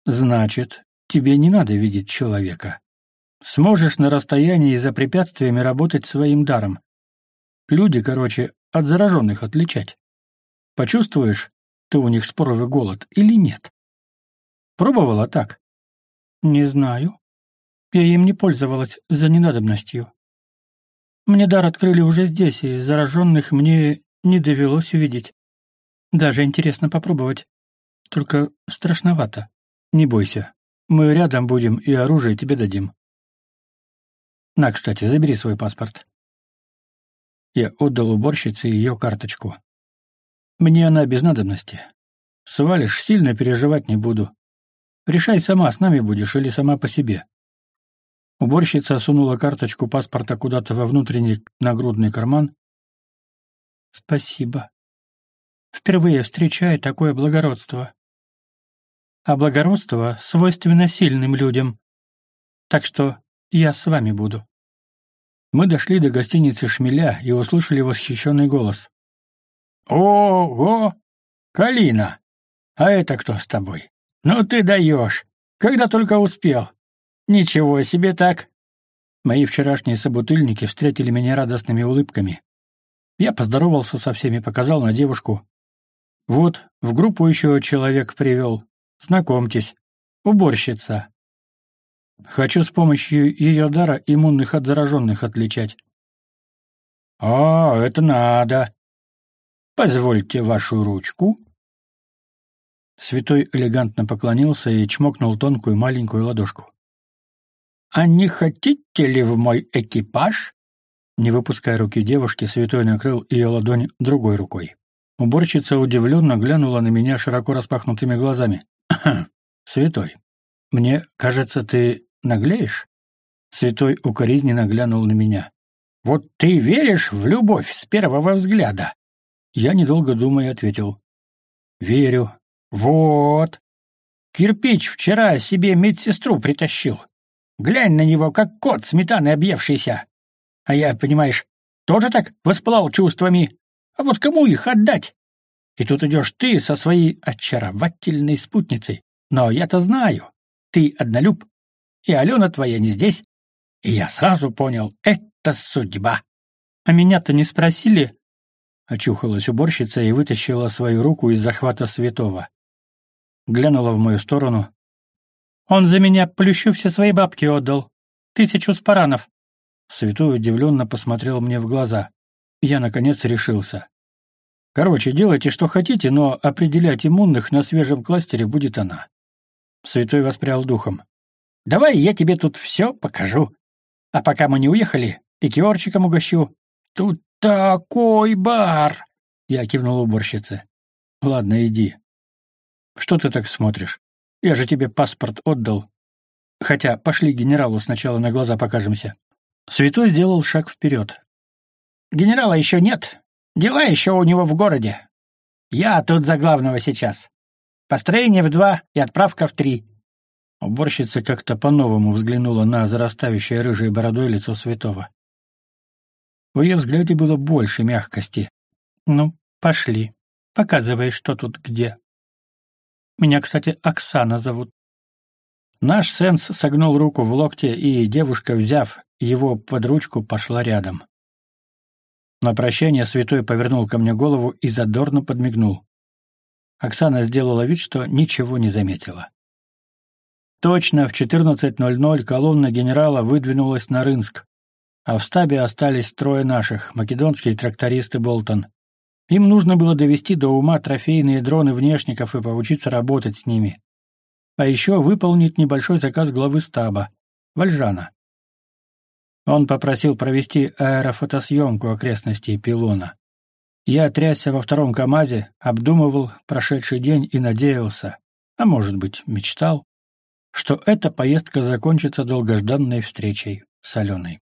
Значит, тебе не надо видеть человека. Сможешь на расстоянии за препятствиями работать своим даром. Люди, короче, от зараженных отличать. Почувствуешь, ты у них споровый голод или нет? Пробовала так? Не знаю. Я им не пользовалась за ненадобностью. Мне дар открыли уже здесь, и зараженных мне не довелось увидеть. Даже интересно попробовать. Только страшновато. Не бойся. Мы рядом будем и оружие тебе дадим. На, кстати, забери свой паспорт. Я отдал уборщице ее карточку. Мне она без надобности. Свалишь, сильно переживать не буду. Решай сама, с нами будешь или сама по себе. Уборщица сунула карточку паспорта куда-то во внутренний нагрудный карман. Спасибо. Впервые встречаю такое благородство а благородство свойственно сильным людям. Так что я с вами буду». Мы дошли до гостиницы «Шмеля» и услышали восхищенный голос. «Ого! Калина! А это кто с тобой? Ну ты даешь! Когда только успел! Ничего себе так!» Мои вчерашние собутыльники встретили меня радостными улыбками. Я поздоровался со всеми, показал на девушку. Вот, в группу еще человек привел. Знакомьтесь, уборщица. Хочу с помощью ее дара иммунных от зараженных отличать. А, это надо. Позвольте вашу ручку. Святой элегантно поклонился и чмокнул тонкую маленькую ладошку. «А не хотите ли в мой экипаж?» Не выпуская руки девушки, святой накрыл ее ладонь другой рукой. Уборщица удивленно глянула на меня широко распахнутыми глазами. *clears throat* «Святой, мне кажется, ты наглеешь?» Святой укоризненно глянул на меня. Вот ты веришь в любовь с первого взгляда?» Я, недолго думая, ответил. «Верю». «Вот. Кирпич вчера себе медсестру притащил. Глянь на него, как кот сметаны объевшийся. А я, понимаешь, тоже так воспылал чувствами. А вот кому их отдать? И тут идешь ты со своей очаровательной спутницей. Но я-то знаю, ты однолюб, и Алена твоя не здесь. И я сразу понял, это судьба. А меня-то не спросили? Очухалась уборщица и вытащила свою руку из захвата святого. Глянула в мою сторону. Он за меня плющу все свои бабки отдал. Тысячу спаранов. Святой удивленно посмотрел мне в глаза. Я, наконец, решился. Короче, делайте, что хотите, но определять иммунных на свежем кластере будет она. Святой воспрял духом. «Давай я тебе тут все покажу. А пока мы не уехали, и угощу. Тут такой бар!» Я кивнул уборщице. «Ладно, иди. Что ты так смотришь? Я же тебе паспорт отдал. Хотя пошли генералу сначала на глаза покажемся». Святой сделал шаг вперед. «Генерала еще нет. Дела еще у него в городе. Я тут за главного сейчас. Построение в два и отправка в три». Уборщица как-то по-новому взглянула на зарастающее рыжей бородой лицо святого. В ее взгляде было больше мягкости. «Ну, пошли. Показывай, что тут где. Меня, кстати, Оксана зовут». Наш сенс согнул руку в локте, и девушка, взяв его под ручку пошла рядом. На прощание святой повернул ко мне голову и задорно подмигнул. Оксана сделала вид, что ничего не заметила. Точно в 14.00 колонна генерала выдвинулась на Рынск, а в стабе остались трое наших, македонские трактористы Болтон. Им нужно было довести до ума трофейные дроны внешников и поучиться работать с ними. А еще выполнить небольшой заказ главы стаба, Вальжана. Он попросил провести аэрофотосъемку окрестностей пилона. Я трясся во втором КАМАЗе, обдумывал прошедший день и надеялся, а может быть, мечтал, что эта поездка закончится долгожданной встречей с Аленой.